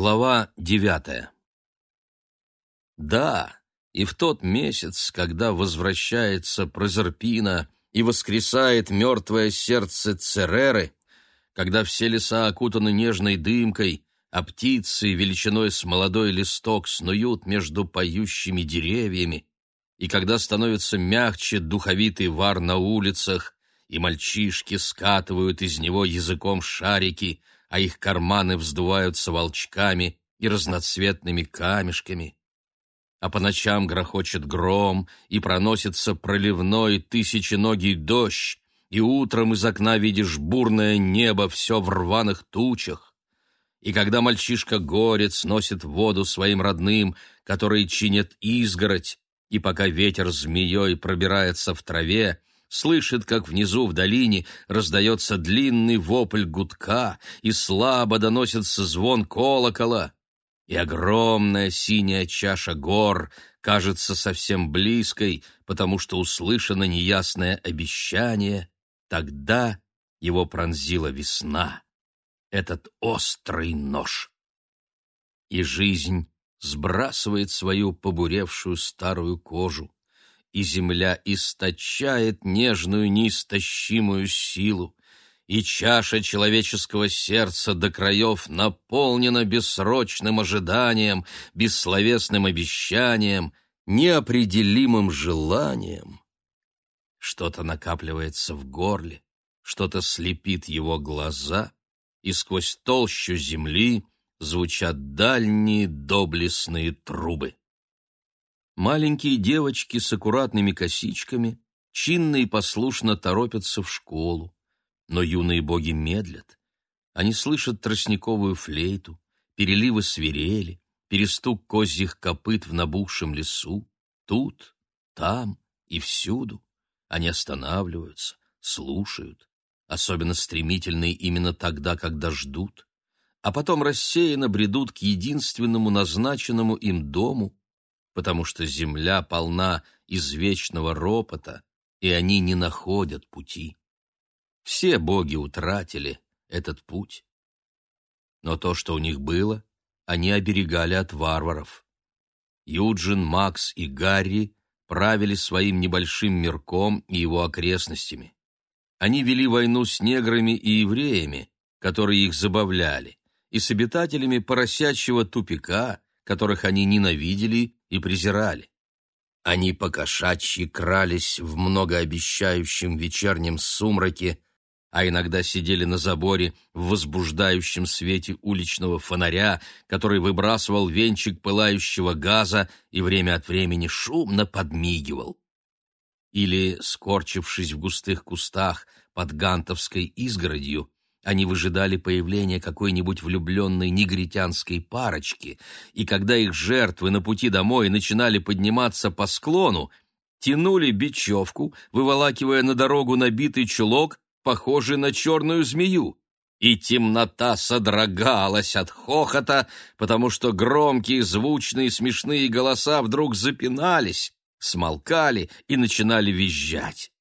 Глава девятая. Да, и в тот месяц, когда возвращается Прозерпина и воскресает мертвое сердце Цереры, когда все леса окутаны нежной дымкой, а птицы величиной с молодой листок снуют между поющими деревьями, и когда становится мягче духовитый вар на улицах, и мальчишки скатывают из него языком шарики — а их карманы вздуваются волчками и разноцветными камешками. А по ночам грохочет гром, и проносится проливной тысяченогий дождь, и утром из окна видишь бурное небо все в рваных тучах. И когда мальчишка-горец носит воду своим родным, которые чинят изгородь, и пока ветер змеей пробирается в траве, слышит, как внизу в долине раздается длинный вопль гудка, и слабо доносится звон колокола, и огромная синяя чаша гор кажется совсем близкой, потому что услышано неясное обещание, тогда его пронзила весна, этот острый нож. И жизнь сбрасывает свою побуревшую старую кожу и земля источает нежную неистощимую силу, и чаша человеческого сердца до краев наполнена бессрочным ожиданием, бессловесным обещанием, неопределимым желанием. Что-то накапливается в горле, что-то слепит его глаза, и сквозь толщу земли звучат дальние доблестные трубы. Маленькие девочки с аккуратными косичками чинно и послушно торопятся в школу, но юные боги медлят. Они слышат тростниковую флейту, переливы свирели, перестук козьих копыт в набухшем лесу. Тут, там и всюду они останавливаются, слушают, особенно стремительные именно тогда, когда ждут, а потом рассеянно бредут к единственному назначенному им дому, потому что земля полна извечного ропота, и они не находят пути. Все боги утратили этот путь. Но то, что у них было, они оберегали от варваров. Юджин, Макс и Гарри правили своим небольшим мирком и его окрестностями. Они вели войну с неграми и евреями, которые их забавляли, и с обитателями поросячьего тупика, которых они ненавидели и презирали. Они покошачьи крались в многообещающем вечернем сумраке, а иногда сидели на заборе в возбуждающем свете уличного фонаря, который выбрасывал венчик пылающего газа и время от времени шумно подмигивал. Или, скорчившись в густых кустах под гантовской изгородью, они выжидали появления какой-нибудь влюбленной негритянской парочки, и когда их жертвы на пути домой начинали подниматься по склону, тянули бечевку, выволакивая на дорогу набитый чулок, похожий на черную змею. И темнота содрогалась от хохота, потому что громкие, звучные, смешные голоса вдруг запинались, смолкали и начинали визжать.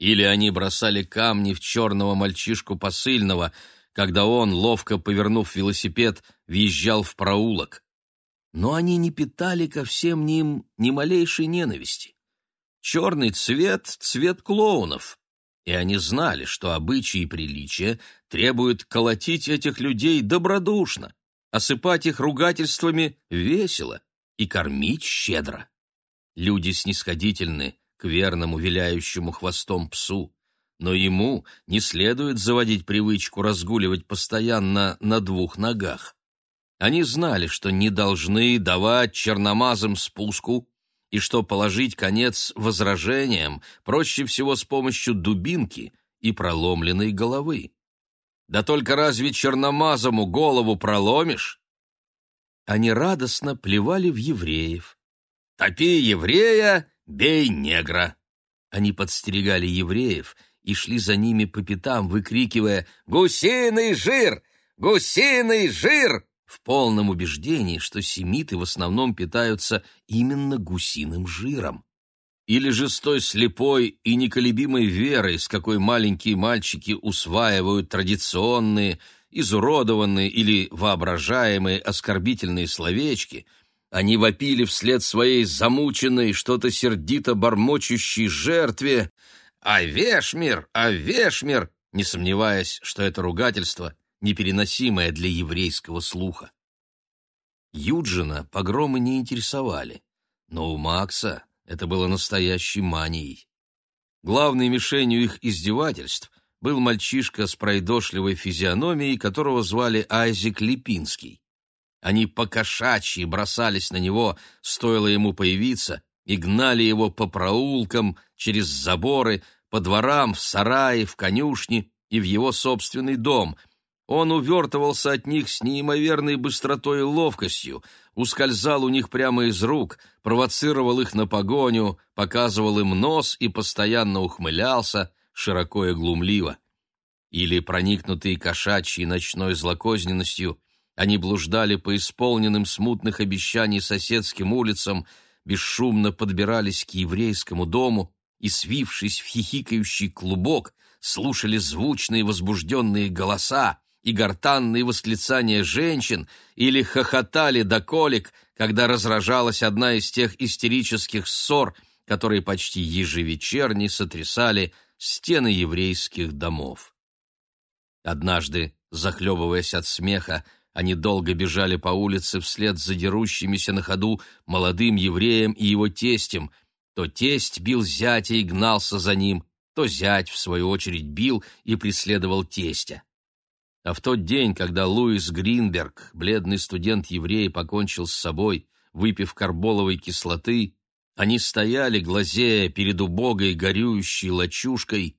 Или они бросали камни в черного мальчишку посыльного, когда он, ловко повернув велосипед, въезжал в проулок. Но они не питали ко всем ним ни малейшей ненависти. Черный цвет — цвет клоунов, и они знали, что обычаи и приличия требуют колотить этих людей добродушно, осыпать их ругательствами весело и кормить щедро. Люди снисходительны, к верному виляющему хвостом псу, но ему не следует заводить привычку разгуливать постоянно на двух ногах. Они знали, что не должны давать черномазым спуску, и что положить конец возражениям проще всего с помощью дубинки и проломленной головы. Да только разве черномазому голову проломишь? Они радостно плевали в евреев. «Топи еврея, «Бей негра!» Они подстерегали евреев и шли за ними по пятам, выкрикивая «Гусиный жир! Гусиный жир!» в полном убеждении, что семиты в основном питаются именно гусиным жиром. Или же с той слепой и неколебимой верой, с какой маленькие мальчики усваивают традиционные изуродованные или воображаемые оскорбительные словечки, они вопили вслед своей замученной, что-то сердито бормочущей жертве «А Вешмир! А Вешмир!» не сомневаясь, что это ругательство непереносимое для еврейского слуха. Юджина погромы не интересовали, но у Макса это было настоящей манией. Главной мишенью их издевательств был мальчишка с пройдошливой физиономией, которого звали Айзек Липинский. Они покошачьи бросались на него, стоило ему появиться, и гнали его по проулкам, через заборы, по дворам, в сараи, в конюшни и в его собственный дом. Он увертывался от них с неимоверной быстротой и ловкостью, ускользал у них прямо из рук, провоцировал их на погоню, показывал им нос и постоянно ухмылялся, широко и глумливо. Или, проникнутые кошачьей ночной злокозненностью, они блуждали по исполненным смутных обещаний соседским улицам, бесшумно подбирались к еврейскому дому и, свившись в хихикающий клубок, слушали звучные возбужденные голоса и гортанные восклицания женщин или хохотали до колик, когда разражалась одна из тех истерических ссор, которые почти ежевечерне сотрясали стены еврейских домов. Однажды, захлебываясь от смеха, они долго бежали по улице вслед за дерущимися на ходу молодым евреем и его тестем. То тесть бил зятя и гнался за ним, то зять, в свою очередь, бил и преследовал тестя. А в тот день, когда Луис Гринберг, бледный студент-еврей, покончил с собой, выпив карболовой кислоты, они стояли, глазея перед убогой горюющей лачушкой,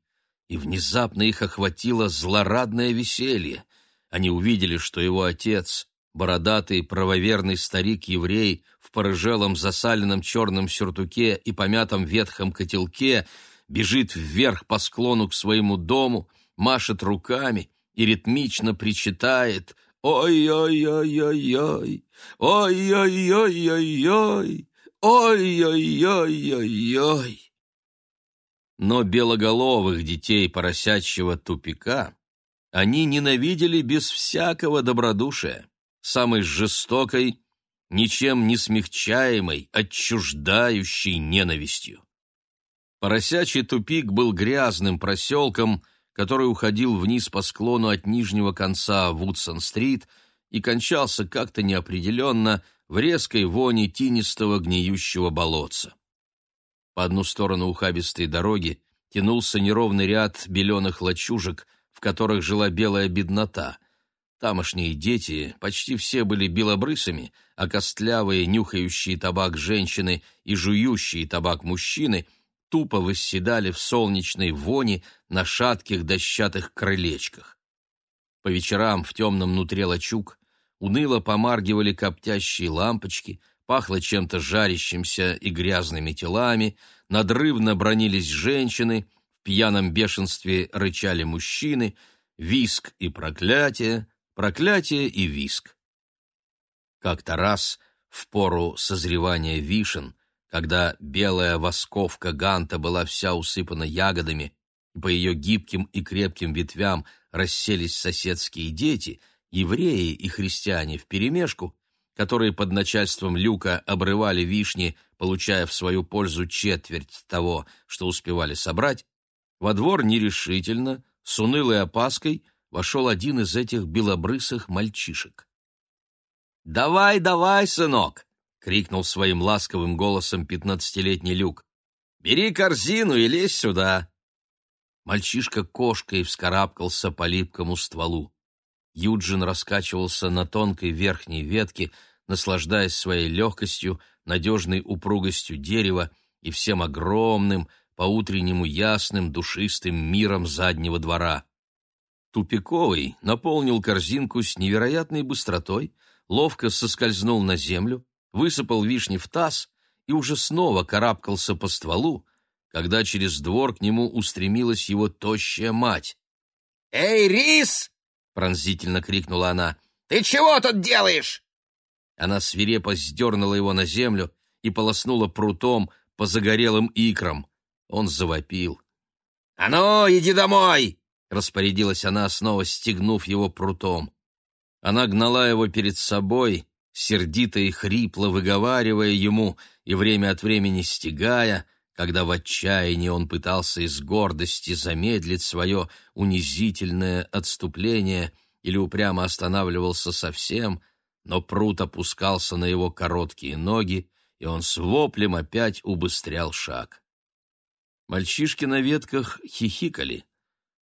и внезапно их охватило злорадное веселье. Они увидели, что его отец, бородатый правоверный старик-еврей в порыжелом засаленном черном сюртуке и помятом ветхом котелке, бежит вверх по склону к своему дому, машет руками и ритмично причитает «Ой-ой-ой-ой-ой! Ой-ой-ой-ой-ой! Ой-ой-ой-ой-ой!» Но белоголовых детей поросячьего тупика они ненавидели без всякого добродушия, самой жестокой, ничем не смягчаемой, отчуждающей ненавистью. Поросячий тупик был грязным проселком, который уходил вниз по склону от нижнего конца Вудсон-стрит и кончался как-то неопределенно в резкой воне тинистого гниющего болотца. По одну сторону ухабистой дороги тянулся неровный ряд беленых лачужек, которых жила белая беднота. Тамошние дети почти все были белобрысами, а костлявые, нюхающие табак женщины и жующие табак мужчины — тупо восседали в солнечной воне на шатких дощатых крылечках. По вечерам в темном нутре лачуг уныло помаргивали коптящие лампочки, пахло чем-то жарящимся и грязными телами, надрывно бронились женщины, пьяном бешенстве рычали мужчины, виск и проклятие, проклятие и виск. Как-то раз, в пору созревания вишен, когда белая восковка ганта была вся усыпана ягодами, и по ее гибким и крепким ветвям расселись соседские дети, евреи и христиане вперемешку, которые под начальством люка обрывали вишни, получая в свою пользу четверть того, что успевали собрать, во двор нерешительно, с унылой опаской, вошел один из этих белобрысых мальчишек. «Давай, давай, сынок!» — крикнул своим ласковым голосом пятнадцатилетний Люк. «Бери корзину и лезь сюда!» Мальчишка кошкой вскарабкался по липкому стволу. Юджин раскачивался на тонкой верхней ветке, наслаждаясь своей легкостью, надежной упругостью дерева и всем огромным, по-утреннему ясным, душистым миром заднего двора. Тупиковый наполнил корзинку с невероятной быстротой, ловко соскользнул на землю, высыпал вишни в таз и уже снова карабкался по стволу, когда через двор к нему устремилась его тощая мать. «Эй, Рис!» — пронзительно крикнула она. «Ты чего тут делаешь?» Она свирепо сдернула его на землю и полоснула прутом по загорелым икрам. Он завопил. «А ну, иди домой! распорядилась она, снова стегнув его прутом. Она гнала его перед собой, сердито и хрипло выговаривая ему и время от времени стегая, когда в отчаянии он пытался из гордости замедлить свое унизительное отступление или упрямо останавливался совсем, но пруд опускался на его короткие ноги, и он с воплем опять убыстрял шаг. Мальчишки на ветках хихикали,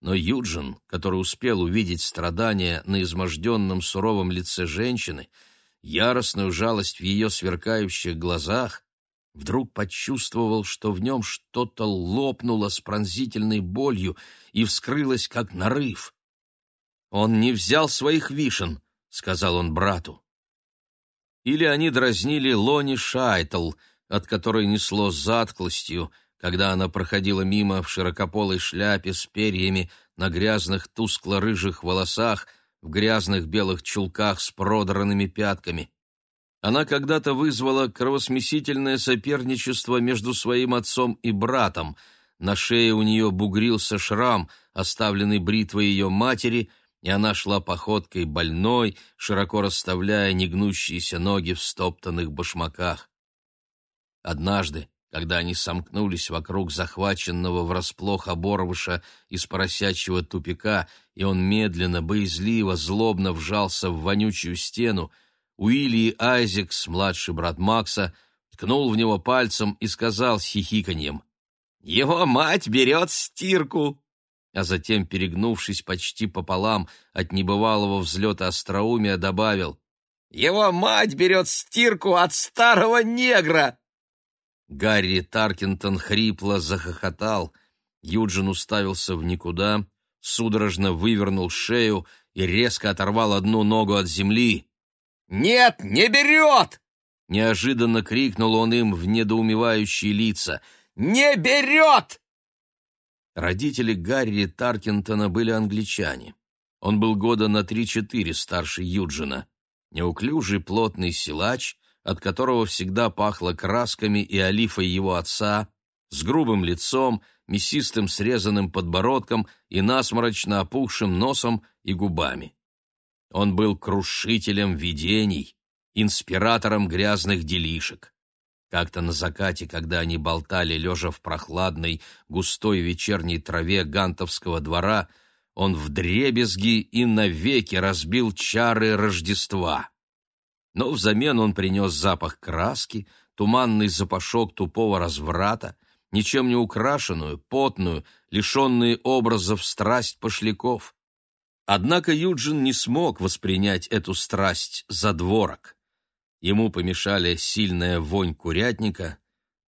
но Юджин, который успел увидеть страдания на изможденном суровом лице женщины, яростную жалость в ее сверкающих глазах, вдруг почувствовал, что в нем что-то лопнуло с пронзительной болью и вскрылось, как нарыв. «Он не взял своих вишен», — сказал он брату. Или они дразнили Лони Шайтл, от которой несло затклостью, когда она проходила мимо в широкополой шляпе с перьями на грязных тускло-рыжих волосах, в грязных белых чулках с продранными пятками. Она когда-то вызвала кровосмесительное соперничество между своим отцом и братом. На шее у нее бугрился шрам, оставленный бритвой ее матери, и она шла походкой больной, широко расставляя негнущиеся ноги в стоптанных башмаках. Однажды, когда они сомкнулись вокруг захваченного врасплох оборвыша из поросячьего тупика, и он медленно, боязливо, злобно вжался в вонючую стену, Уилли Айзекс, младший брат Макса, ткнул в него пальцем и сказал с хихиканьем, «Его мать берет стирку!» А затем, перегнувшись почти пополам от небывалого взлета остроумия, добавил, «Его мать берет стирку от старого негра!» Гарри Таркинтон хрипло захохотал, Юджин уставился в никуда, судорожно вывернул шею и резко оторвал одну ногу от земли. «Нет, не берет!» — неожиданно крикнул он им в недоумевающие лица. «Не берет!» Родители Гарри Таркинтона были англичане. Он был года на три-четыре старше Юджина. Неуклюжий плотный силач, от которого всегда пахло красками и олифой его отца, с грубым лицом, мясистым срезанным подбородком и насморочно опухшим носом и губами. Он был крушителем видений, инспиратором грязных делишек. Как-то на закате, когда они болтали, лежа в прохладной, густой вечерней траве Гантовского двора, он вдребезги и навеки разбил чары Рождества. Но взамен он принес запах краски, туманный запашок тупого разврата, ничем не украшенную, потную, лишенные образов страсть пошляков. Однако Юджин не смог воспринять эту страсть за дворок. Ему помешали сильная вонь курятника,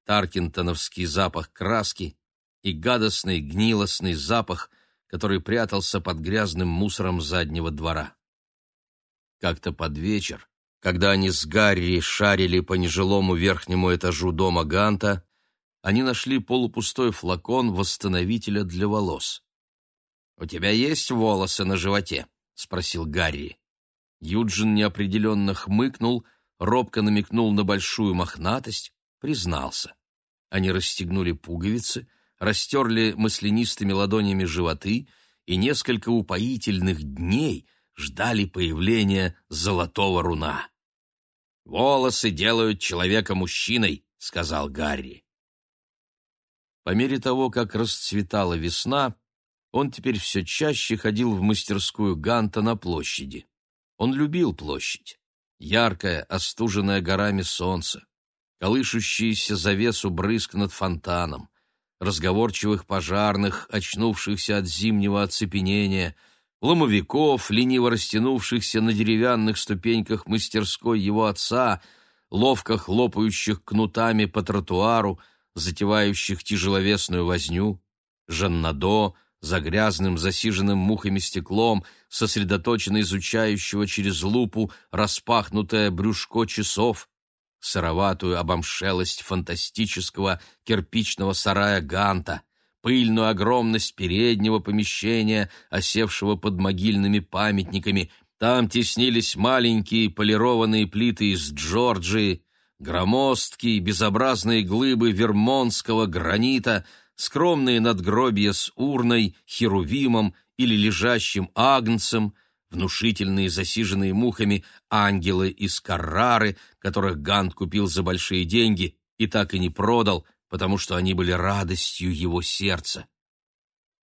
таркинтоновский запах краски и гадостный гнилостный запах, который прятался под грязным мусором заднего двора. Как-то под вечер, когда они с Гарри шарили по нежилому верхнему этажу дома Ганта, они нашли полупустой флакон восстановителя для волос. «У тебя есть волосы на животе?» — спросил Гарри. Юджин неопределенно хмыкнул, робко намекнул на большую мохнатость, признался. Они расстегнули пуговицы, растерли маслянистыми ладонями животы и несколько упоительных дней ждали появления золотого руна. «Волосы делают человека мужчиной», — сказал Гарри. По мере того, как расцветала весна, он теперь все чаще ходил в мастерскую Ганта на площади. Он любил площадь. Яркое, остуженное горами солнце, колышущийся завесу брызг над фонтаном, разговорчивых пожарных, очнувшихся от зимнего оцепенения, ломовиков, лениво растянувшихся на деревянных ступеньках мастерской его отца, ловко хлопающих кнутами по тротуару, затевающих тяжеловесную возню, Жаннадо, за грязным, засиженным мухами стеклом, сосредоточенно изучающего через лупу распахнутое брюшко часов, сыроватую обомшелость фантастического кирпичного сарая Ганта, пыльную огромность переднего помещения, осевшего под могильными памятниками. Там теснились маленькие полированные плиты из Джорджии, громоздкие безобразные глыбы вермонтского гранита — скромные надгробия с урной, херувимом или лежащим агнцем, внушительные засиженные мухами ангелы из Каррары, которых Гант купил за большие деньги и так и не продал, потому что они были радостью его сердца.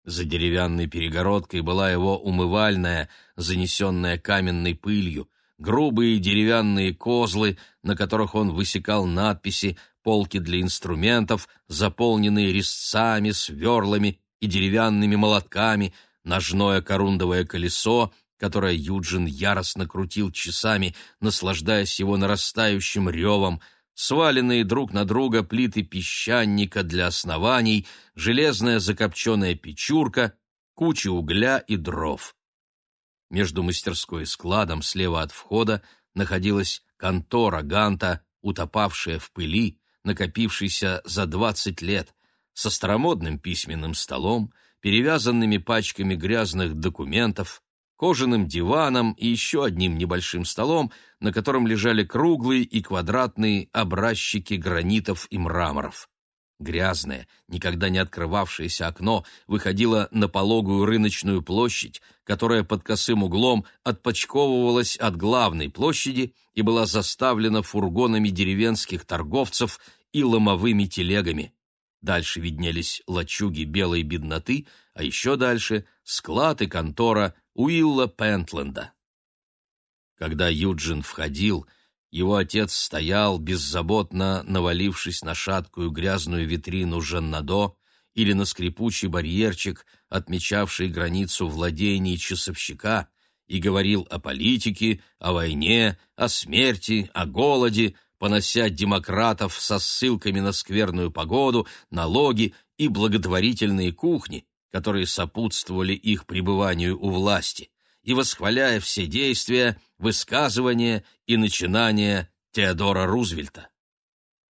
За деревянной перегородкой была его умывальная, занесенная каменной пылью, грубые деревянные козлы, на которых он высекал надписи, полки для инструментов, заполненные резцами, сверлами и деревянными молотками, ножное корундовое колесо, которое Юджин яростно крутил часами, наслаждаясь его нарастающим ревом, сваленные друг на друга плиты песчаника для оснований, железная закопченная печурка, куча угля и дров. Между мастерской и складом слева от входа находилась контора Ганта, утопавшая в пыли, накопившейся за двадцать лет, со старомодным письменным столом, перевязанными пачками грязных документов, кожаным диваном и еще одним небольшим столом, на котором лежали круглые и квадратные образчики гранитов и мраморов. Грязное, никогда не открывавшееся окно выходило на пологую рыночную площадь, которая под косым углом отпочковывалась от главной площади и была заставлена фургонами деревенских торговцев и ломовыми телегами. Дальше виднелись лачуги белой бедноты, а еще дальше — склад и контора Уилла Пентленда. Когда Юджин входил, его отец стоял, беззаботно навалившись на шаткую грязную витрину Жаннадо или на скрипучий барьерчик, отмечавший границу владений часовщика, и говорил о политике, о войне, о смерти, о голоде, понося демократов со ссылками на скверную погоду, налоги и благотворительные кухни, которые сопутствовали их пребыванию у власти, и восхваляя все действия, высказывания и начинания Теодора Рузвельта.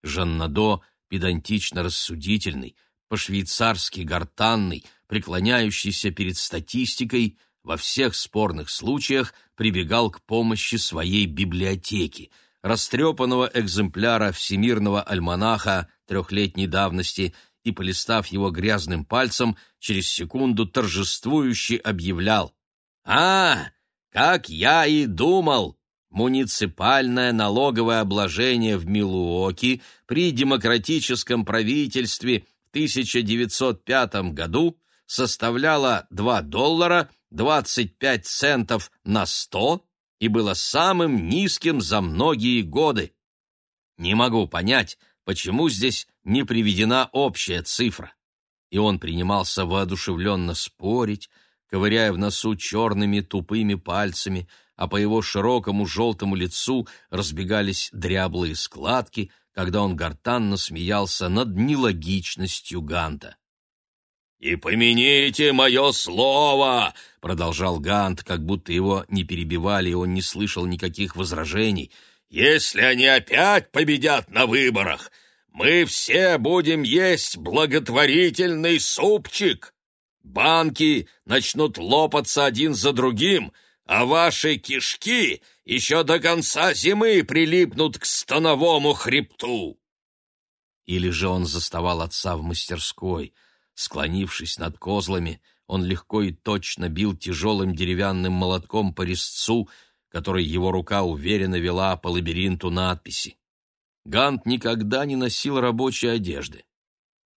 Жаннадо, педантично рассудительный, по-швейцарски гортанный, преклоняющийся перед статистикой, во всех спорных случаях прибегал к помощи своей библиотеки – растрепанного экземпляра всемирного альманаха трехлетней давности и, полистав его грязным пальцем, через секунду торжествующе объявлял «А, как я и думал!» Муниципальное налоговое обложение в Милуоки при демократическом правительстве в 1905 году составляло 2 доллара 25 центов на 100 и было самым низким за многие годы. Не могу понять, почему здесь не приведена общая цифра. И он принимался воодушевленно спорить, ковыряя в носу черными тупыми пальцами, а по его широкому желтому лицу разбегались дряблые складки, когда он гортанно смеялся над нелогичностью Ганта. «И помяните мое слово!» — продолжал Гант, как будто его не перебивали, и он не слышал никаких возражений. «Если они опять победят на выборах, мы все будем есть благотворительный супчик. Банки начнут лопаться один за другим, а ваши кишки еще до конца зимы прилипнут к становому хребту». Или же он заставал отца в мастерской — Склонившись над козлами, он легко и точно бил тяжелым деревянным молотком по резцу, который его рука уверенно вела по лабиринту надписи. Гант никогда не носил рабочей одежды.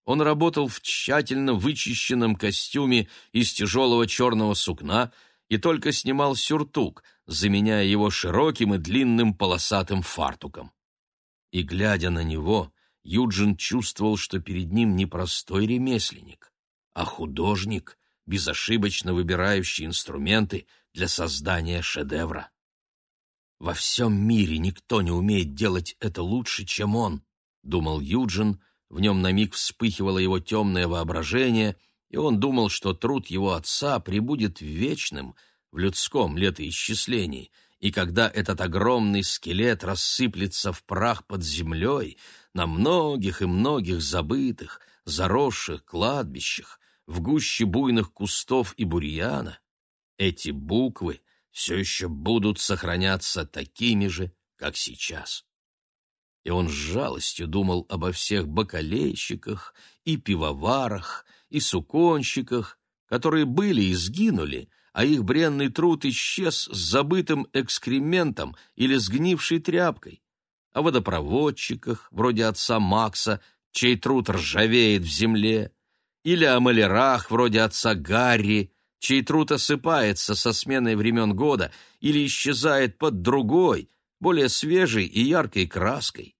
Он работал в тщательно вычищенном костюме из тяжелого черного сукна и только снимал сюртук, заменяя его широким и длинным полосатым фартуком. И, глядя на него, Юджин чувствовал, что перед ним не простой ремесленник, а художник, безошибочно выбирающий инструменты для создания шедевра. «Во всем мире никто не умеет делать это лучше, чем он», — думал Юджин, в нем на миг вспыхивало его темное воображение, и он думал, что труд его отца прибудет вечным в людском летоисчислении, и когда этот огромный скелет рассыплется в прах под землей, на многих и многих забытых, заросших кладбищах, в гуще буйных кустов и бурьяна, эти буквы все еще будут сохраняться такими же, как сейчас. И он с жалостью думал обо всех бакалейщиках и пивоварах, и суконщиках, которые были и сгинули, а их бренный труд исчез с забытым экскрементом или сгнившей тряпкой, о водопроводчиках, вроде отца Макса, чей труд ржавеет в земле, или о малярах, вроде отца Гарри, чей труд осыпается со сменой времен года или исчезает под другой, более свежей и яркой краской.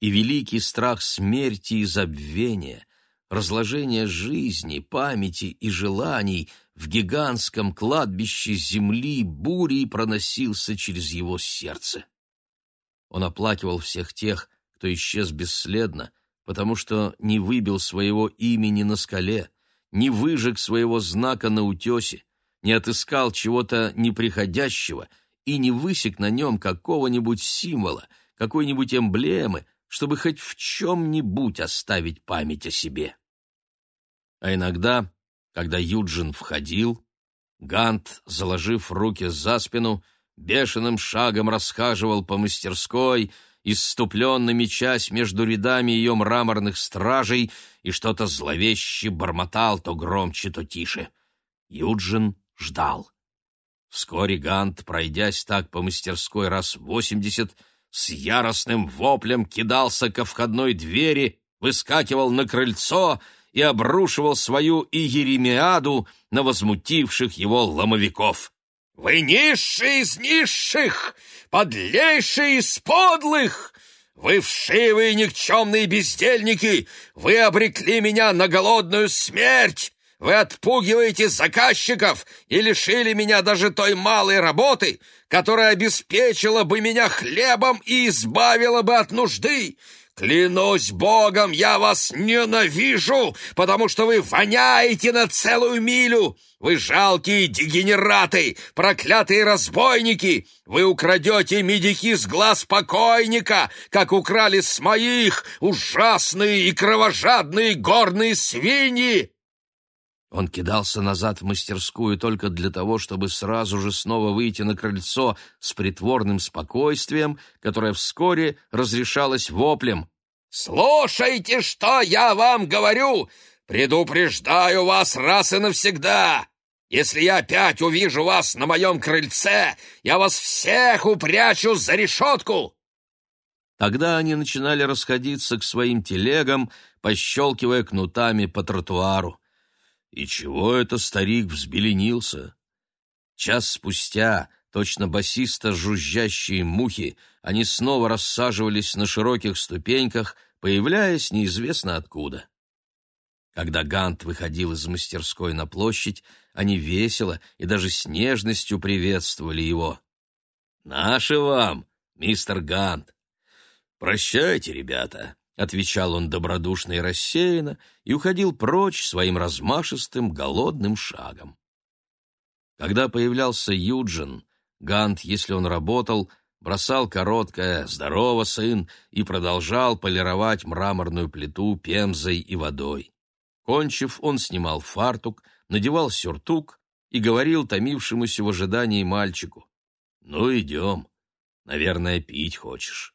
И великий страх смерти и забвения, разложения жизни, памяти и желаний в гигантском кладбище земли бурей проносился через его сердце. Он оплакивал всех тех, кто исчез бесследно, потому что не выбил своего имени на скале, не выжег своего знака на утесе, не отыскал чего-то неприходящего и не высек на нем какого-нибудь символа, какой-нибудь эмблемы, чтобы хоть в чем-нибудь оставить память о себе. А иногда, когда Юджин входил, Гант, заложив руки за спину, бешеным шагом расхаживал по мастерской, исступленно мечась между рядами ее мраморных стражей и что-то зловеще бормотал то громче, то тише. Юджин ждал. Вскоре Гант, пройдясь так по мастерской раз восемьдесят, с яростным воплем кидался ко входной двери, выскакивал на крыльцо и обрушивал свою иеремиаду на возмутивших его ломовиков. Вы низшие из низших, подлейшие из подлых! Вы вшивые никчемные бездельники! Вы обрекли меня на голодную смерть! Вы отпугиваете заказчиков и лишили меня даже той малой работы, которая обеспечила бы меня хлебом и избавила бы от нужды. Клянусь Богом, я вас ненавижу, потому что вы воняете на целую милю. Вы жалкие дегенераты, проклятые разбойники! Вы украдете медики с глаз покойника, как украли с моих ужасные и кровожадные горные свиньи!» Он кидался назад в мастерскую только для того, чтобы сразу же снова выйти на крыльцо с притворным спокойствием, которое вскоре разрешалось воплем. «Слушайте, что я вам говорю! Предупреждаю вас раз и навсегда! Если я опять увижу вас на моем крыльце, я вас всех упрячу за решетку!» Тогда они начинали расходиться к своим телегам, пощелкивая кнутами по тротуару. И чего это старик взбеленился? Час спустя, точно басиста жужжащие мухи, они снова рассаживались на широких ступеньках, появляясь неизвестно откуда. Когда Гант выходил из мастерской на площадь, они весело и даже с нежностью приветствовали его. «Наши вам, мистер Гант!» «Прощайте, ребята!» — отвечал он добродушно и рассеянно и уходил прочь своим размашистым голодным шагом. Когда появлялся Юджин, Гант, если он работал, бросал короткое «Здорово, сын!» и продолжал полировать мраморную плиту пемзой и водой. Кончив, он снимал фартук, надевал сюртук и говорил томившемуся в ожидании мальчику. «Ну, идем. Наверное, пить хочешь».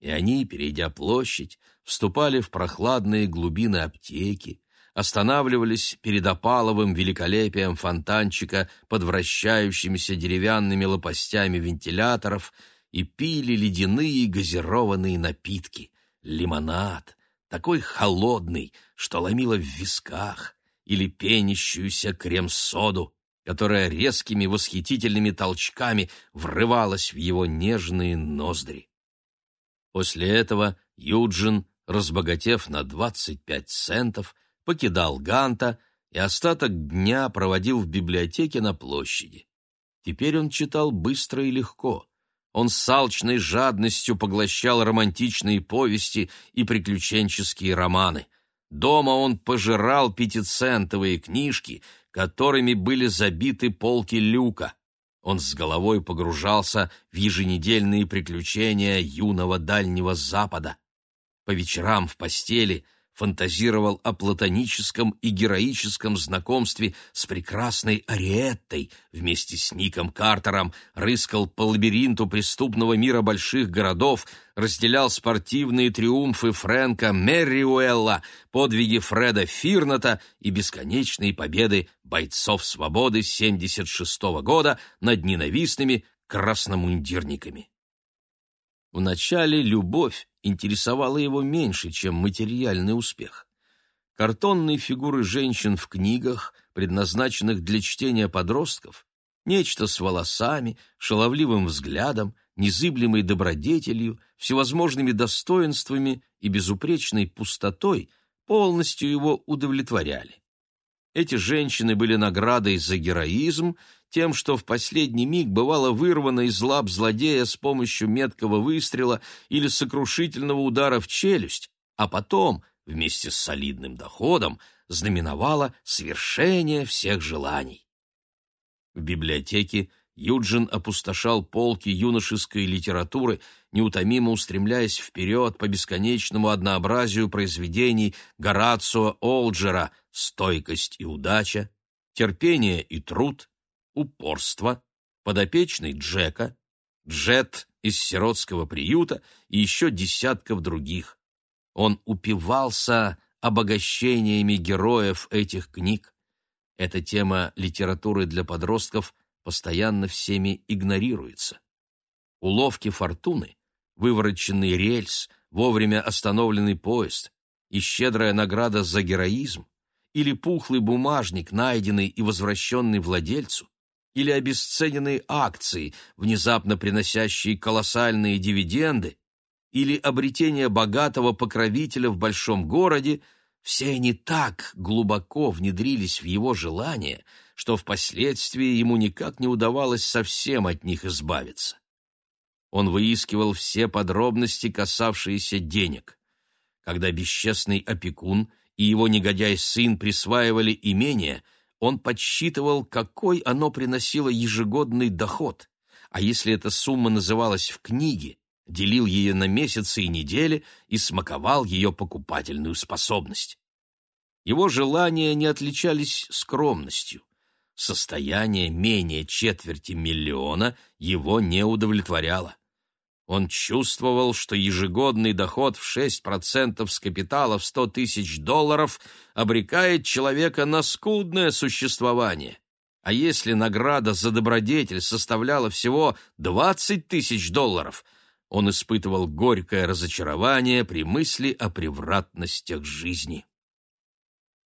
И они, перейдя площадь, вступали в прохладные глубины аптеки, останавливались перед опаловым великолепием фонтанчика под вращающимися деревянными лопастями вентиляторов и пили ледяные газированные напитки, лимонад, такой холодный, что ломило в висках, или пенящуюся крем-соду, которая резкими восхитительными толчками врывалась в его нежные ноздри. После этого Юджин, разбогатев на 25 центов, покидал Ганта и остаток дня проводил в библиотеке на площади. Теперь он читал быстро и легко. Он с алчной жадностью поглощал романтичные повести и приключенческие романы — Дома он пожирал пятицентовые книжки, которыми были забиты полки люка. Он с головой погружался в еженедельные приключения юного Дальнего Запада. По вечерам в постели, фантазировал о платоническом и героическом знакомстве с прекрасной Ариеттой, вместе с Ником Картером рыскал по лабиринту преступного мира больших городов, разделял спортивные триумфы Фрэнка Мерриуэлла, подвиги Фреда Фирната и бесконечные победы бойцов свободы 76 -го года над ненавистными красномундирниками. Вначале любовь интересовала его меньше, чем материальный успех. Картонные фигуры женщин в книгах, предназначенных для чтения подростков, нечто с волосами, шаловливым взглядом, незыблемой добродетелью, всевозможными достоинствами и безупречной пустотой полностью его удовлетворяли. Эти женщины были наградой за героизм тем, что в последний миг бывало вырвано из лап злодея с помощью меткого выстрела или сокрушительного удара в челюсть, а потом, вместе с солидным доходом, знаменовало свершение всех желаний. В библиотеке Юджин опустошал полки юношеской литературы, неутомимо устремляясь вперед по бесконечному однообразию произведений Горацио Олджера «Стойкость и удача», «Терпение и труд», упорство, подопечный Джека, Джет из сиротского приюта и еще десятков других. Он упивался обогащениями героев этих книг. Эта тема литературы для подростков постоянно всеми игнорируется. Уловки фортуны, вывороченный рельс, вовремя остановленный поезд и щедрая награда за героизм или пухлый бумажник, найденный и возвращенный владельцу, или обесцененные акции, внезапно приносящие колоссальные дивиденды, или обретение богатого покровителя в большом городе, все они так глубоко внедрились в его желания, что впоследствии ему никак не удавалось совсем от них избавиться. Он выискивал все подробности, касавшиеся денег. Когда бесчестный опекун и его негодяй-сын присваивали имение – он подсчитывал, какой оно приносило ежегодный доход, а если эта сумма называлась в книге, делил ее на месяцы и недели и смаковал ее покупательную способность. Его желания не отличались скромностью. Состояние менее четверти миллиона его не удовлетворяло. Он чувствовал, что ежегодный доход в 6% с капитала в 100 тысяч долларов обрекает человека на скудное существование. А если награда за добродетель составляла всего 20 тысяч долларов, он испытывал горькое разочарование при мысли о превратностях жизни.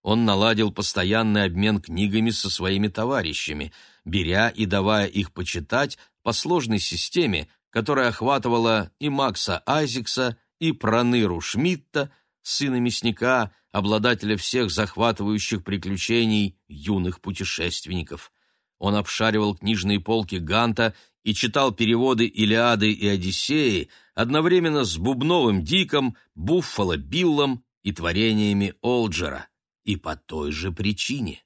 Он наладил постоянный обмен книгами со своими товарищами, беря и давая их почитать по сложной системе, которая охватывала и Макса Айзекса, и Проныру Шмидта, сына мясника, обладателя всех захватывающих приключений юных путешественников. Он обшаривал книжные полки Ганта и читал переводы Илиады и Одиссеи одновременно с Бубновым Диком, Буффало Биллом и творениями Олджера. И по той же причине.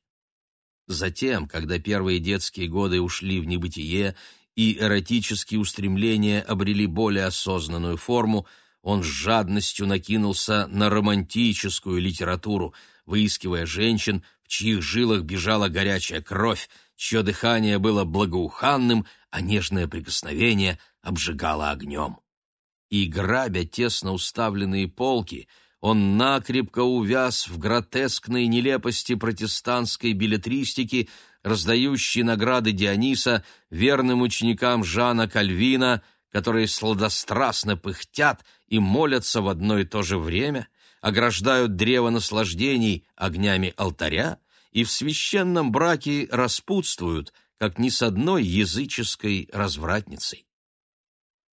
Затем, когда первые детские годы ушли в небытие, и эротические устремления обрели более осознанную форму, он с жадностью накинулся на романтическую литературу, выискивая женщин, в чьих жилах бежала горячая кровь, чье дыхание было благоуханным, а нежное прикосновение обжигало огнем. И, грабя тесно уставленные полки, он накрепко увяз в гротескной нелепости протестантской билетристики, раздающий награды Диониса верным ученикам Жана Кальвина, которые сладострастно пыхтят и молятся в одно и то же время, ограждают древо наслаждений огнями алтаря и в священном браке распутствуют, как ни с одной языческой развратницей.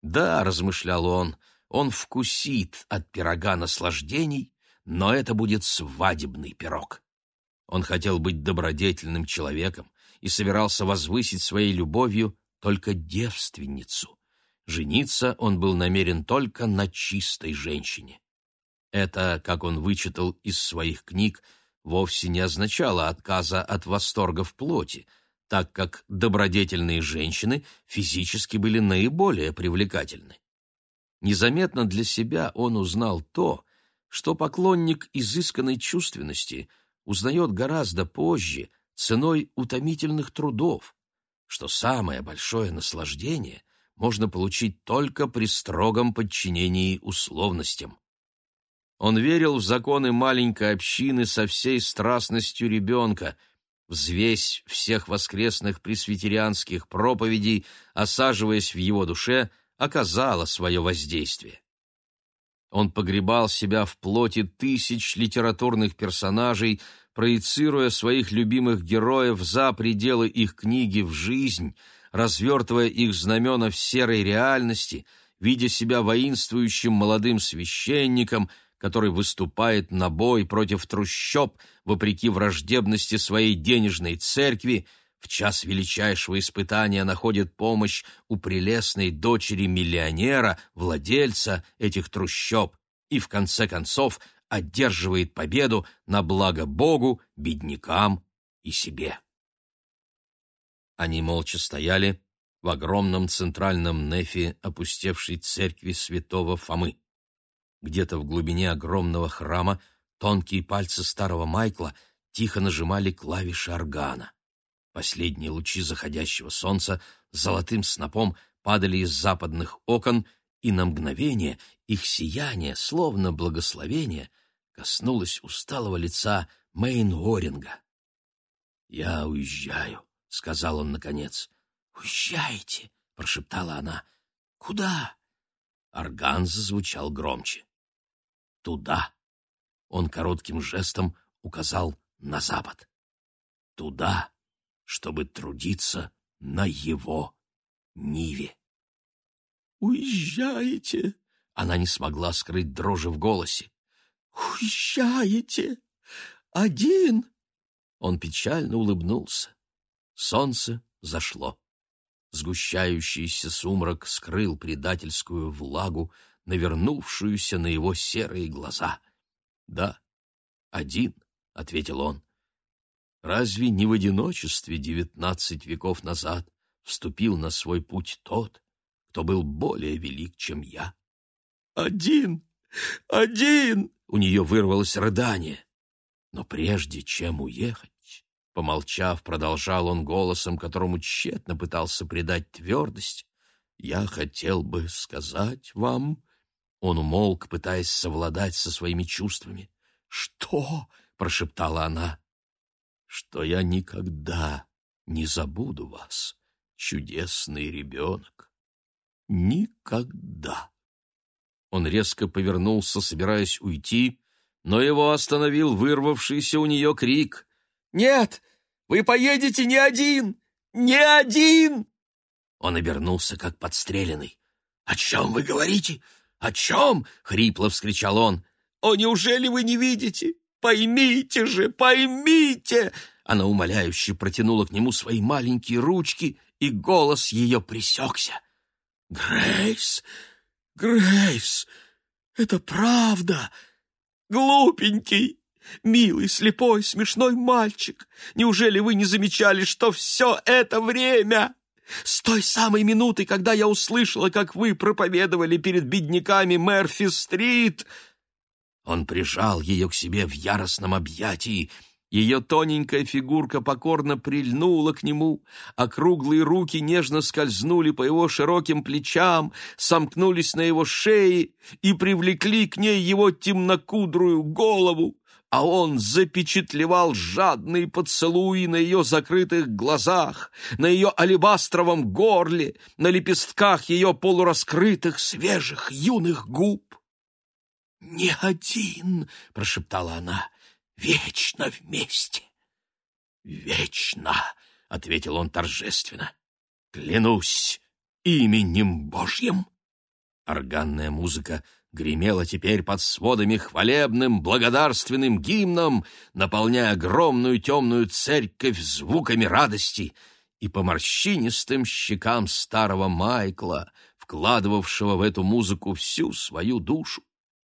Да, размышлял он, он вкусит от пирога наслаждений, но это будет свадебный пирог. Он хотел быть добродетельным человеком и собирался возвысить своей любовью только девственницу. Жениться он был намерен только на чистой женщине. Это, как он вычитал из своих книг, вовсе не означало отказа от восторга в плоти, так как добродетельные женщины физически были наиболее привлекательны. Незаметно для себя он узнал то, что поклонник изысканной чувственности узнает гораздо позже, ценой утомительных трудов, что самое большое наслаждение можно получить только при строгом подчинении условностям. Он верил в законы маленькой общины со всей страстностью ребенка, взвесь всех воскресных пресвитерианских проповедей, осаживаясь в его душе, оказала свое воздействие. Он погребал себя в плоти тысяч литературных персонажей, проецируя своих любимых героев за пределы их книги в жизнь, развертывая их знамена в серой реальности, видя себя воинствующим молодым священником, который выступает на бой против трущоб вопреки враждебности своей денежной церкви, в час величайшего испытания находит помощь у прелестной дочери миллионера, владельца этих трущоб, и в конце концов одерживает победу на благо Богу, беднякам и себе. Они молча стояли в огромном центральном нефе опустевшей церкви святого Фомы. Где-то в глубине огромного храма тонкие пальцы старого Майкла тихо нажимали клавиши органа. Последние лучи заходящего солнца золотым снопом падали из западных окон, и на мгновение их сияние, словно благословение, коснулось усталого лица Мэйн Уоринга. «Я уезжаю», — сказал он наконец. «Уезжаете?» — прошептала она. «Куда?» Орган зазвучал громче. «Туда». Он коротким жестом указал на запад. «Туда, чтобы трудиться на его ниве. «Уезжаете?» Она не смогла скрыть дрожи в голосе. «Уезжаете? Один?» Он печально улыбнулся. Солнце зашло. Сгущающийся сумрак скрыл предательскую влагу, навернувшуюся на его серые глаза. «Да, один», — ответил он. Разве не в одиночестве девятнадцать веков назад вступил на свой путь тот, кто был более велик, чем я? «Один! Один!» — у нее вырвалось рыдание. Но прежде чем уехать, помолчав, продолжал он голосом, которому тщетно пытался придать твердость, «Я хотел бы сказать вам...» Он умолк, пытаясь совладать со своими чувствами. «Что?» — прошептала она что я никогда не забуду вас, чудесный ребенок. Никогда. Он резко повернулся, собираясь уйти, но его остановил вырвавшийся у нее крик. «Нет! Вы поедете не один! Не один!» Он обернулся, как подстреленный. «О чем вы говорите? О чем?» — хрипло вскричал он. «О, неужели вы не видите? Поймите же, поймите!» Она умоляюще протянула к нему свои маленькие ручки, и голос ее пресекся. «Грейс! Грейс! Это правда! Глупенький!» Милый, слепой, смешной мальчик, неужели вы не замечали, что все это время? С той самой минуты, когда я услышала, как вы проповедовали перед бедняками Мерфи-стрит, он прижал ее к себе в яростном объятии. Ее тоненькая фигурка покорно прильнула к нему, а круглые руки нежно скользнули по его широким плечам, сомкнулись на его шее и привлекли к ней его темнокудрую голову, а он запечатлевал жадные поцелуи на ее закрытых глазах, на ее алебастровом горле, на лепестках ее полураскрытых свежих юных губ. «Не один!» — прошептала она. «Вечно вместе!» «Вечно!» — ответил он торжественно. «Клянусь именем Божьим!» Органная музыка гремела теперь под сводами хвалебным, благодарственным гимном, наполняя огромную темную церковь звуками радости, и по морщинистым щекам старого Майкла, вкладывавшего в эту музыку всю свою душу,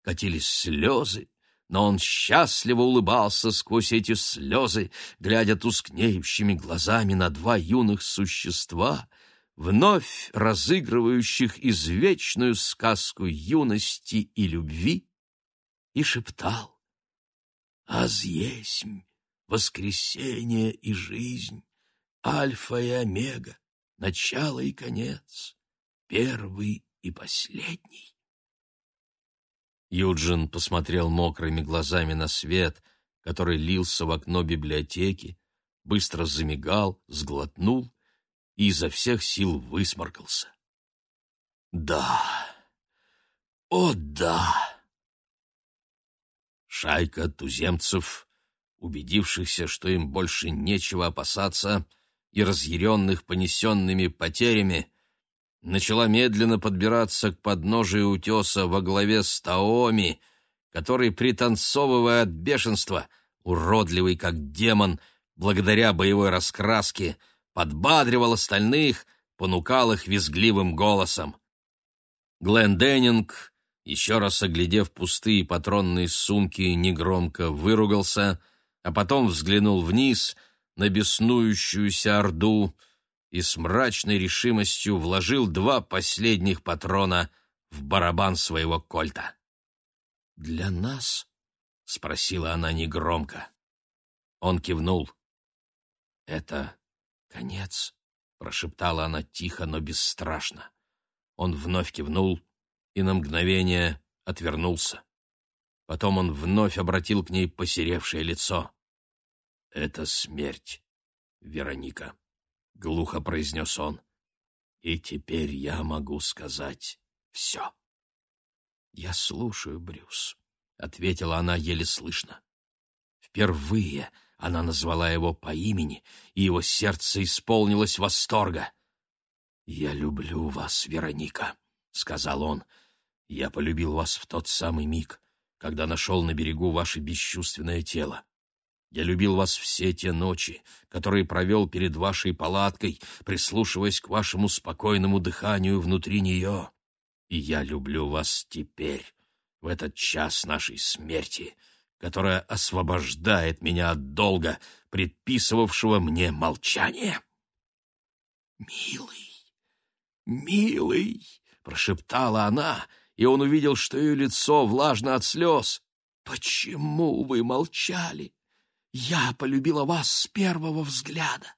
катились слезы, но он счастливо улыбался сквозь эти слезы, глядя тускнеющими глазами на два юных существа, вновь разыгрывающих извечную сказку юности и любви, и шептал «Аз есмь, воскресение и жизнь, альфа и омега, начало и конец, первый и последний». Юджин посмотрел мокрыми глазами на свет, который лился в окно библиотеки, быстро замигал, сглотнул и изо всех сил высморкался. «Да! О, да!» Шайка туземцев, убедившихся, что им больше нечего опасаться, и разъяренных понесенными потерями, начала медленно подбираться к подножию утеса во главе с Таоми, который, пританцовывая от бешенства, уродливый как демон, благодаря боевой раскраске, подбадривал остальных, понукал их визгливым голосом. Глен Деннинг, еще раз оглядев пустые патронные сумки, негромко выругался, а потом взглянул вниз на беснующуюся орду и с мрачной решимостью вложил два последних патрона в барабан своего кольта. «Для нас?» — спросила она негромко. Он кивнул. «Это конец», — прошептала она тихо, но бесстрашно. Он вновь кивнул и на мгновение отвернулся. Потом он вновь обратил к ней посеревшее лицо. «Это смерть, Вероника», — глухо произнес он. «И теперь я могу сказать все». «Я слушаю, Брюс», — ответила она еле слышно. Впервые она назвала его по имени, и его сердце исполнилось восторга. «Я люблю вас, Вероника», — сказал он. «Я полюбил вас в тот самый миг, когда нашел на берегу ваше бесчувственное тело. Я любил вас все те ночи, которые провел перед вашей палаткой, прислушиваясь к вашему спокойному дыханию внутри нее. И я люблю вас теперь, в этот час нашей смерти, которая освобождает меня от долга, предписывавшего мне молчание. «Милый, милый!» — прошептала она, и он увидел, что ее лицо влажно от слез. «Почему вы молчали?» Я полюбила вас с первого взгляда.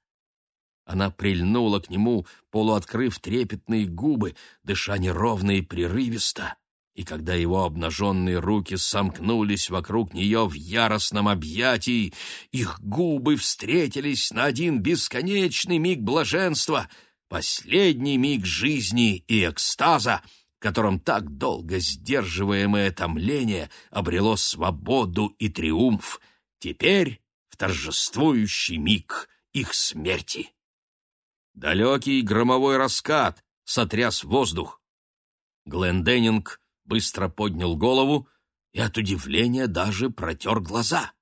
Она прильнула к нему, полуоткрыв трепетные губы, дыша неровно и прерывисто, и когда его обнаженные руки сомкнулись вокруг нее в яростном объятии, их губы встретились на один бесконечный миг блаженства, последний миг жизни и экстаза, которым так долго сдерживаемое томление обрело свободу и триумф. Теперь торжествующий миг их смерти. Далекий громовой раскат сотряс воздух. Гленденнинг быстро поднял голову и от удивления даже протер глаза.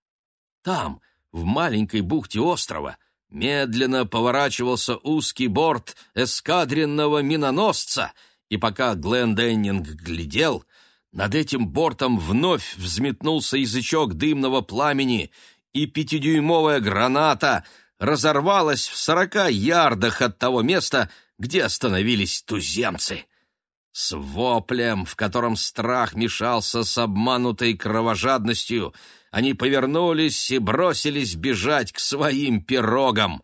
Там, в маленькой бухте острова, медленно поворачивался узкий борт эскадренного миноносца, и пока Гленденнинг глядел, над этим бортом вновь взметнулся язычок дымного пламени, и пятидюймовая граната разорвалась в сорока ярдах от того места, где остановились туземцы. С воплем, в котором страх мешался с обманутой кровожадностью, они повернулись и бросились бежать к своим пирогам.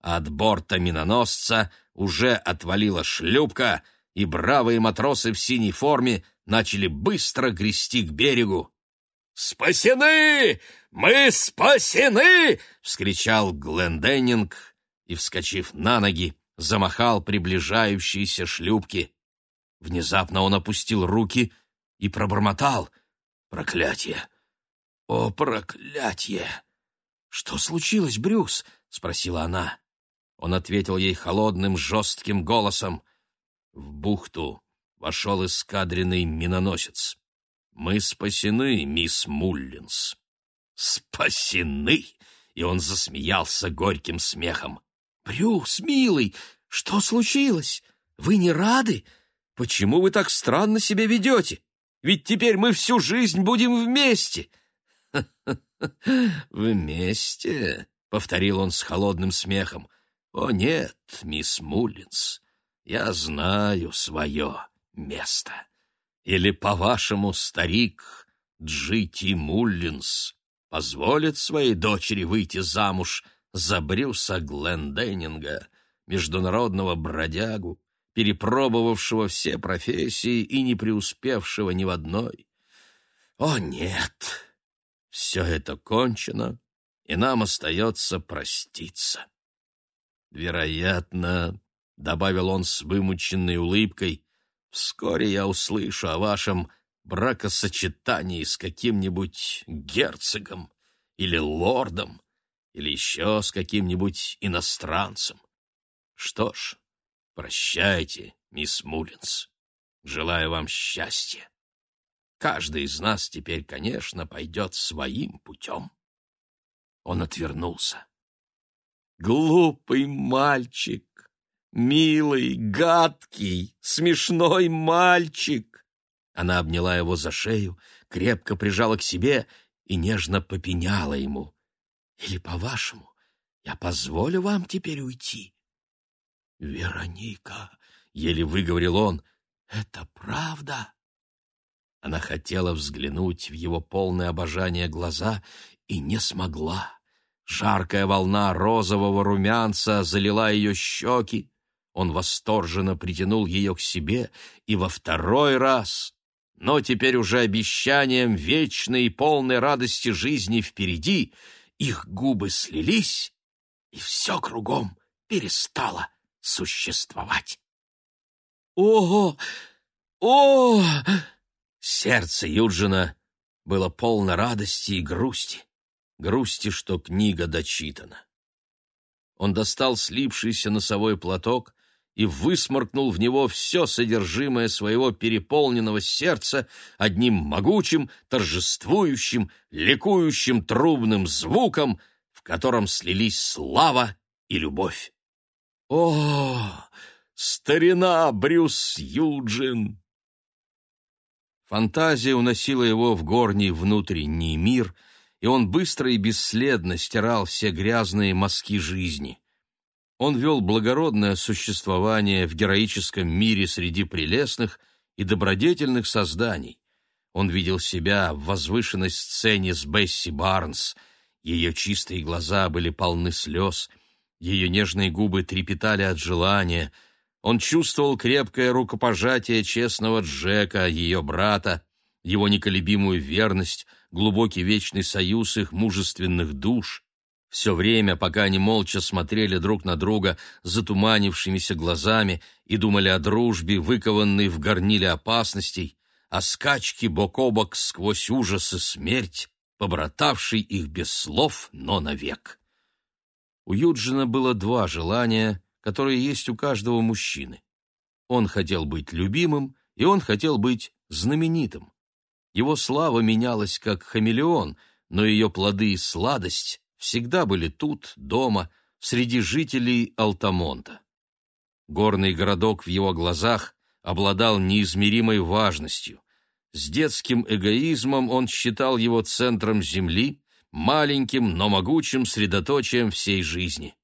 От борта миноносца уже отвалила шлюпка, и бравые матросы в синей форме начали быстро грести к берегу. «Спасены! Мы спасены!» — вскричал Гленденнинг и, вскочив на ноги, замахал приближающейся шлюпки. Внезапно он опустил руки и пробормотал. «Проклятие! О, проклятие!» «Что случилось, Брюс?» — спросила она. Он ответил ей холодным, жестким голосом. В бухту вошел эскадренный миноносец. «Мы спасены, мисс Муллинс». «Спасены!» И он засмеялся горьким смехом. «Брюс, милый, что случилось? Вы не рады? Почему вы так странно себя ведете? Ведь теперь мы всю жизнь будем вместе!» «Вместе?» — повторил он с холодным смехом. «О нет, мисс Муллинс, я знаю свое место». Или, по-вашему, старик, Джити Муллинс позволит своей дочери выйти замуж за Брюса Гленденнинга, международного бродягу, перепробовавшего все профессии и не преуспевшего ни в одной. О нет, все это кончено, и нам остается проститься. Вероятно, — добавил он с вымученной улыбкой, — вскоре я услышу о вашем бракосочетании с каким-нибудь герцогом или лордом, или еще с каким-нибудь иностранцем. Что ж, прощайте, мисс Муллинс. Желаю вам счастья. Каждый из нас теперь, конечно, пойдет своим путем. Он отвернулся. Глупый мальчик, милый, гадкий, смешной мальчик. Она обняла его за шею, крепко прижала к себе и нежно попеняла ему. Или, по-вашему, я позволю вам теперь уйти? Вероника, еле выговорил он, это правда? Она хотела взглянуть в его полное обожание глаза и не смогла. Жаркая волна розового румянца залила ее щеки. Он восторженно притянул ее к себе и во второй раз, но теперь уже обещанием вечной и полной радости жизни впереди, их губы слились, и все кругом перестало существовать. «О! О!» Сердце Юджина было полно радости и грусти грусти, что книга дочитана. Он достал слипшийся носовой платок и высморкнул в него все содержимое своего переполненного сердца одним могучим, торжествующим, ликующим трубным звуком, в котором слились слава и любовь. О, старина Брюс Юджин! Фантазия уносила его в горний внутренний мир — и он быстро и бесследно стирал все грязные мазки жизни. Он вел благородное существование в героическом мире среди прелестных и добродетельных созданий. Он видел себя в возвышенной сцене с Бесси Барнс. Ее чистые глаза были полны слез, ее нежные губы трепетали от желания. Он чувствовал крепкое рукопожатие честного Джека, ее брата, его неколебимую верность — глубокий вечный союз их мужественных душ. Все время, пока они молча смотрели друг на друга затуманившимися глазами и думали о дружбе, выкованной в горниле опасностей, о скачке бок о бок сквозь ужас и смерть, побратавший их без слов, но навек. У Юджина было два желания, которые есть у каждого мужчины. Он хотел быть любимым, и он хотел быть знаменитым. Его слава менялась как хамелеон, но ее плоды и сладость всегда были тут, дома, среди жителей Алтамонта. Горный городок в его глазах обладал неизмеримой важностью. С детским эгоизмом он считал его центром земли, маленьким, но могучим средоточием всей жизни.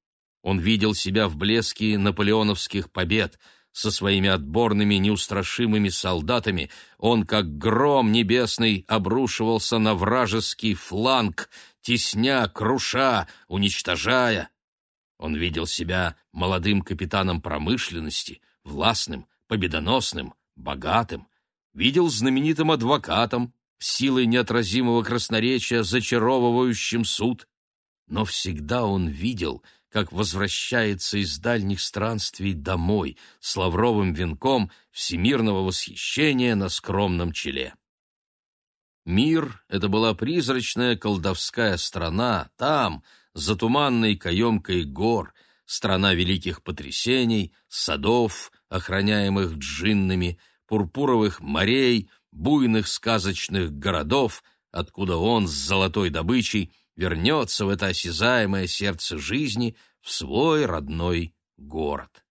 Он видел себя в блеске наполеоновских побед — со своими отборными неустрашимыми солдатами, он, как гром небесный, обрушивался на вражеский фланг, тесня, круша, уничтожая. Он видел себя молодым капитаном промышленности, властным, победоносным, богатым, видел знаменитым адвокатом, силой неотразимого красноречия, зачаровывающим суд. Но всегда он видел — как возвращается из дальних странствий домой с лавровым венком всемирного восхищения на скромном челе. Мир — это была призрачная колдовская страна, там, за туманной каемкой гор, страна великих потрясений, садов, охраняемых джиннами, пурпуровых морей, буйных сказочных городов, откуда он с золотой добычей вернется в это осязаемое сердце жизни, в свой родной город.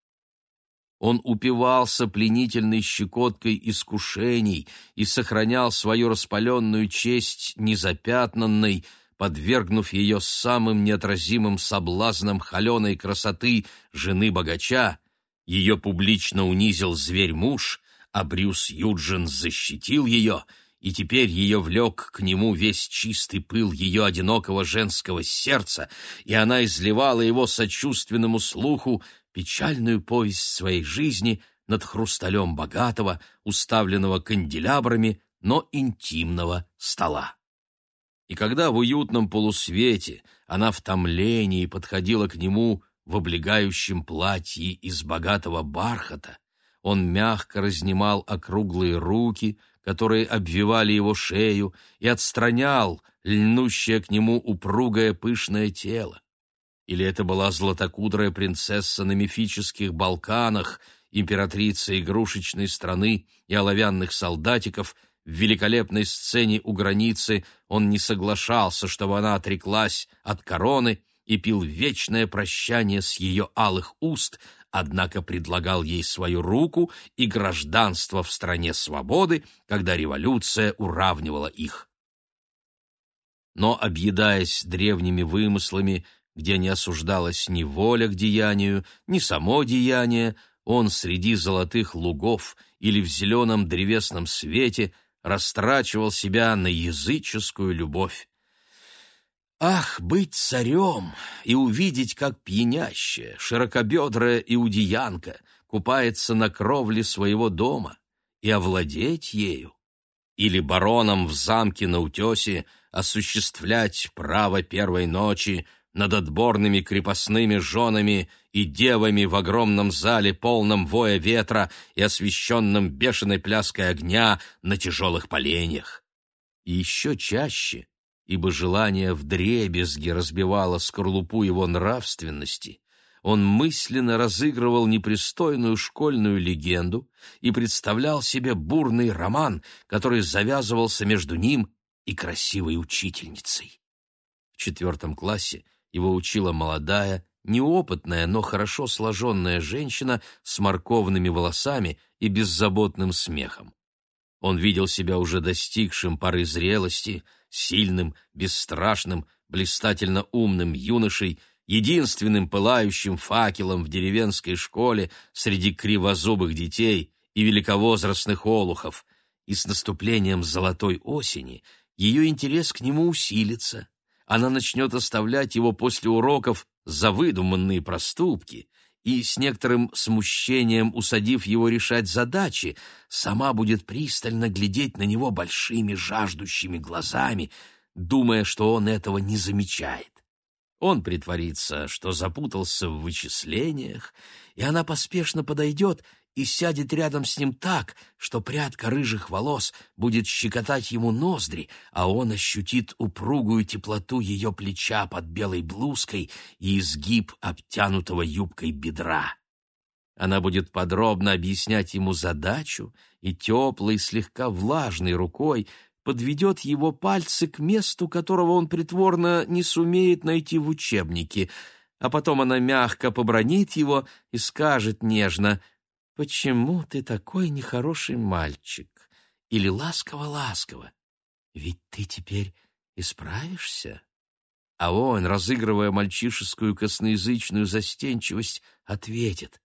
Он упивался пленительной щекоткой искушений и сохранял свою распаленную честь незапятнанной, подвергнув ее самым неотразимым соблазнам холеной красоты жены богача, ее публично унизил зверь-муж, а Брюс Юджин защитил ее — и теперь ее влек к нему весь чистый пыл ее одинокого женского сердца, и она изливала его сочувственному слуху печальную повесть своей жизни над хрусталем богатого, уставленного канделябрами, но интимного стола. И когда в уютном полусвете она в томлении подходила к нему в облегающем платье из богатого бархата, он мягко разнимал округлые руки, которые обвивали его шею, и отстранял льнущее к нему упругое пышное тело. Или это была златокудрая принцесса на мифических Балканах, императрица игрушечной страны и оловянных солдатиков, в великолепной сцене у границы он не соглашался, чтобы она отреклась от короны и пил вечное прощание с ее алых уст, однако предлагал ей свою руку и гражданство в стране свободы, когда революция уравнивала их. Но, объедаясь древними вымыслами, где не осуждалась ни воля к деянию, ни само деяние, он среди золотых лугов или в зеленом древесном свете растрачивал себя на языческую любовь. Ах, быть царем и увидеть, как пьянящая, широкобедрая иудеянка купается на кровле своего дома и овладеть ею. Или бароном в замке на утесе осуществлять право первой ночи над отборными крепостными женами и девами в огромном зале, полном воя ветра и освещенном бешеной пляской огня на тяжелых поленьях. И еще чаще — ибо желание вдребезги разбивало скорлупу его нравственности, он мысленно разыгрывал непристойную школьную легенду и представлял себе бурный роман, который завязывался между ним и красивой учительницей. В четвертом классе его учила молодая, неопытная, но хорошо сложенная женщина с морковными волосами и беззаботным смехом. Он видел себя уже достигшим поры зрелости, сильным, бесстрашным, блистательно умным юношей, единственным пылающим факелом в деревенской школе среди кривозубых детей и великовозрастных олухов, и с наступлением золотой осени ее интерес к нему усилится. Она начнет оставлять его после уроков за выдуманные проступки, и с некоторым смущением, усадив его решать задачи, сама будет пристально глядеть на него большими жаждущими глазами, думая, что он этого не замечает. Он притворится, что запутался в вычислениях, и она поспешно подойдет и сядет рядом с ним так, что прядка рыжих волос будет щекотать ему ноздри, а он ощутит упругую теплоту ее плеча под белой блузкой и изгиб обтянутого юбкой бедра. Она будет подробно объяснять ему задачу и теплой, слегка влажной рукой подведет его пальцы к месту, которого он притворно не сумеет найти в учебнике, а потом она мягко побронит его и скажет нежно — «Почему ты такой нехороший мальчик?» Или ласково-ласково. «Ведь ты теперь исправишься?» А он, разыгрывая мальчишескую косноязычную застенчивость, ответит.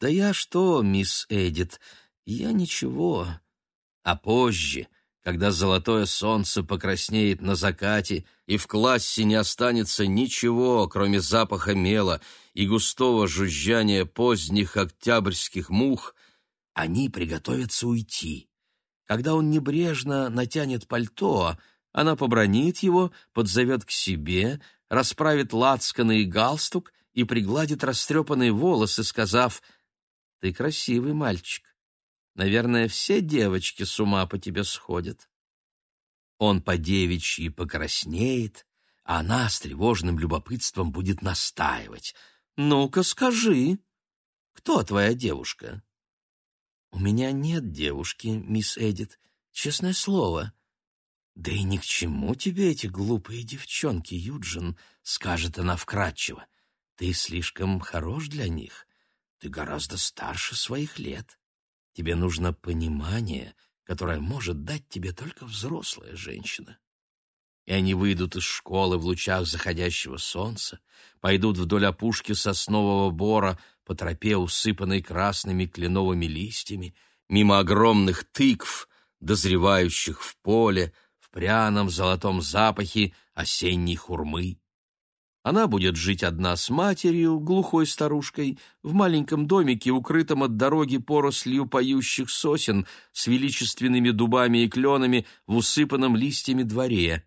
«Да я что, мисс Эдит, я ничего». А позже, когда золотое солнце покраснеет на закате, и в классе не останется ничего, кроме запаха мела и густого жужжания поздних октябрьских мух, они приготовятся уйти. Когда он небрежно натянет пальто, она побронит его, подзовет к себе, расправит лацканы и галстук и пригладит растрепанные волосы, сказав «Ты красивый мальчик. Наверное, все девочки с ума по тебе сходят». Он по девичьи покраснеет, а она с тревожным любопытством будет настаивать — «Ну-ка, скажи, кто твоя девушка?» «У меня нет девушки, мисс Эдит, честное слово». «Да и ни к чему тебе эти глупые девчонки, Юджин», — скажет она вкратчиво. «Ты слишком хорош для них. Ты гораздо старше своих лет. Тебе нужно понимание, которое может дать тебе только взрослая женщина» и они выйдут из школы в лучах заходящего солнца, пойдут вдоль опушки соснового бора по тропе, усыпанной красными кленовыми листьями, мимо огромных тыкв, дозревающих в поле, в пряном золотом запахе осенней хурмы. Она будет жить одна с матерью, глухой старушкой, в маленьком домике, укрытом от дороги порослью поющих сосен с величественными дубами и кленами в усыпанном листьями дворе.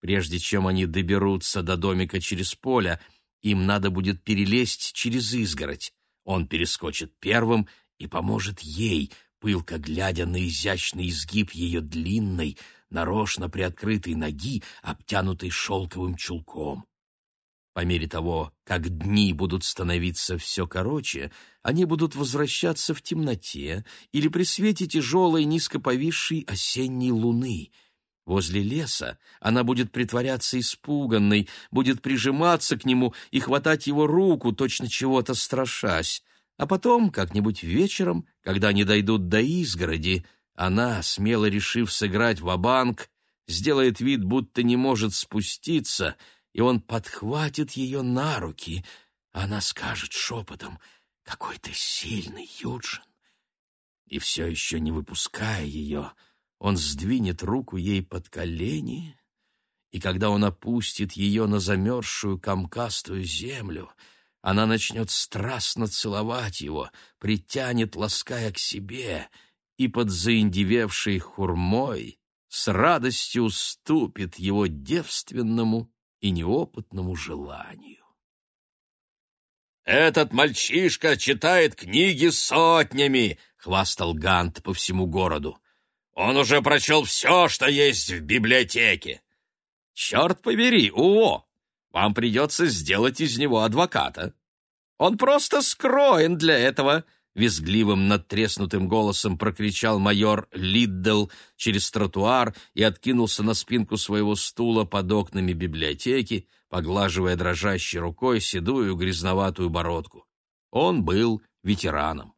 Прежде чем они доберутся до домика через поле, им надо будет перелезть через изгородь. Он перескочит первым и поможет ей, пылко глядя на изящный изгиб ее длинной, нарочно приоткрытой ноги, обтянутой шелковым чулком. По мере того, как дни будут становиться все короче, они будут возвращаться в темноте или при свете тяжелой, низко повисшей осенней луны. Возле леса она будет притворяться испуганной, будет прижиматься к нему и хватать его руку, точно чего-то страшась. А потом, как-нибудь вечером, когда они дойдут до изгороди, она, смело решив сыграть ва-банк, сделает вид, будто не может спуститься — и он подхватит ее на руки. Она скажет шепотом «Какой ты сильный, Юджин!» И все еще не выпуская ее, он сдвинет руку ей под колени, и когда он опустит ее на замерзшую комкастую землю, она начнет страстно целовать его, притянет, лаская к себе, и под заиндевевшей хурмой с радостью уступит его девственному и неопытному желанию. «Этот мальчишка читает книги сотнями!» — хвастал Гант по всему городу. «Он уже прочел все, что есть в библиотеке!» «Черт побери, Уо! Вам придется сделать из него адвоката. Он просто скроен для этого!» Визгливым надтреснутым голосом прокричал майор Лиддл через тротуар и откинулся на спинку своего стула под окнами библиотеки, поглаживая дрожащей рукой седую грязноватую бородку. Он был ветераном.